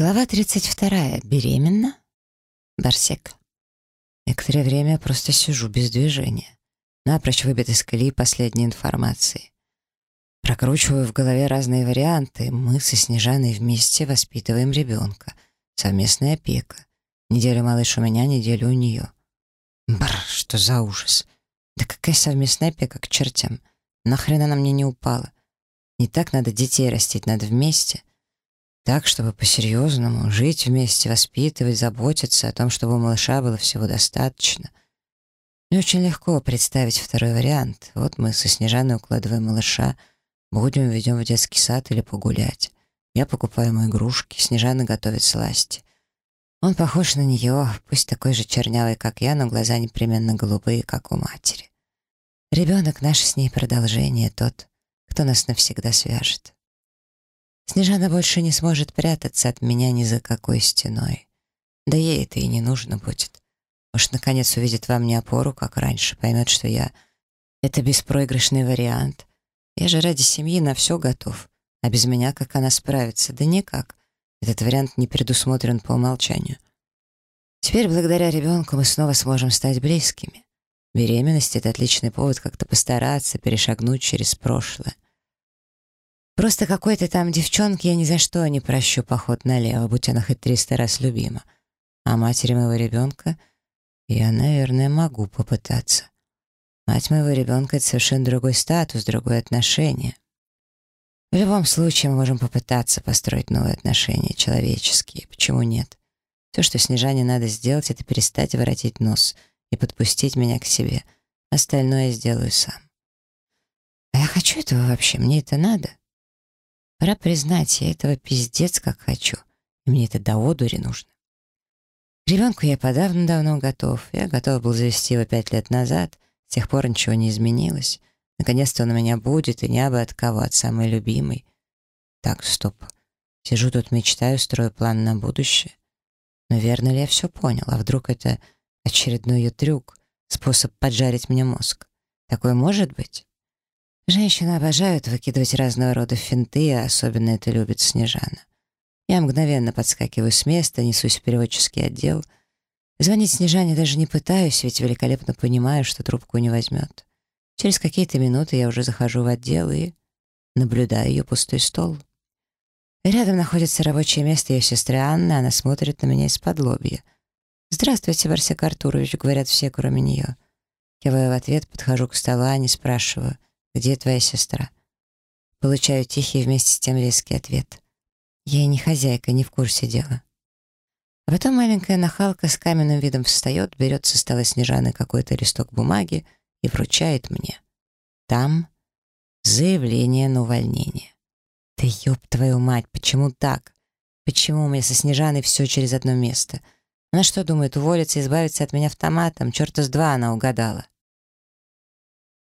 Глава 32. Беременна? Барсек. Некоторое время я просто сижу без движения. Напрочь выбит из колеи последней информации. Прокручиваю в голове разные варианты. Мы со Снежаной вместе воспитываем ребенка. Совместная опека. Неделю малыш у меня, неделю у нее. Бррр, что за ужас. Да какая совместная опека к чертям? Нахрен она мне не упала? Не так надо детей растить, надо вместе. Так, чтобы по-серьезному жить вместе, воспитывать, заботиться о том, чтобы у малыша было всего достаточно. Мне очень легко представить второй вариант. Вот мы со Снежаной укладываем малыша, будем, ведем в детский сад или погулять. Я покупаю ему игрушки, Снежана готовит сласти. Он похож на нее, пусть такой же чернявый, как я, но глаза непременно голубые, как у матери. Ребенок наше с ней продолжение, тот, кто нас навсегда свяжет. Снежана больше не сможет прятаться от меня ни за какой стеной. Да ей это и не нужно будет. Может, наконец увидит во мне опору, как раньше, поймет, что я — это беспроигрышный вариант. Я же ради семьи на все готов. А без меня как она справится? Да никак. Этот вариант не предусмотрен по умолчанию. Теперь, благодаря ребенку, мы снова сможем стать близкими. Беременность — это отличный повод как-то постараться, перешагнуть через прошлое. Просто какой-то там девчонке я ни за что не прощу поход налево, будь она хоть триста раз любима. А матери моего ребенка я, наверное, могу попытаться. Мать моего ребенка — это совершенно другой статус, другое отношение. В любом случае мы можем попытаться построить новые отношения, человеческие. Почему нет? Все, что Снежане надо сделать, это перестать воротить нос и подпустить меня к себе. Остальное я сделаю сам. А я хочу этого вообще, мне это надо. Пора признать, я этого пиздец как хочу. И мне это до одури нужно. ребенку я подавно давно готов. Я готов был завести его пять лет назад. С тех пор ничего не изменилось. Наконец-то он у меня будет, и не абы от кого, от самой любимой. Так, стоп. Сижу тут, мечтаю, строю план на будущее. Но верно ли я все понял? А вдруг это очередной ее трюк, способ поджарить мне мозг? Такое может быть? Женщины обожают выкидывать разного рода финты, а особенно это любит Снежана. Я мгновенно подскакиваю с места, несусь в переводческий отдел. Звонить Снежане даже не пытаюсь, ведь великолепно понимаю, что трубку не возьмет. Через какие-то минуты я уже захожу в отдел и наблюдаю ее пустой стол. Рядом находится рабочее место ее сестры Анны, она смотрит на меня из-под лобья. «Здравствуйте, Барсек Артурович», — говорят все, кроме нее. Киваю в ответ, подхожу к столу Ани, спрашиваю — «Где твоя сестра?» Получаю тихий вместе с тем резкий ответ. Я и не хозяйка, не в курсе дела. А потом маленькая нахалка с каменным видом встает, берет со стола Снежаны какой-то листок бумаги и вручает мне. Там заявление на увольнение. Да ёб твою мать, почему так? Почему у меня со Снежаной все через одно место? Она что думает, уволиться и избавиться от меня автоматом? Чёрта с два она угадала.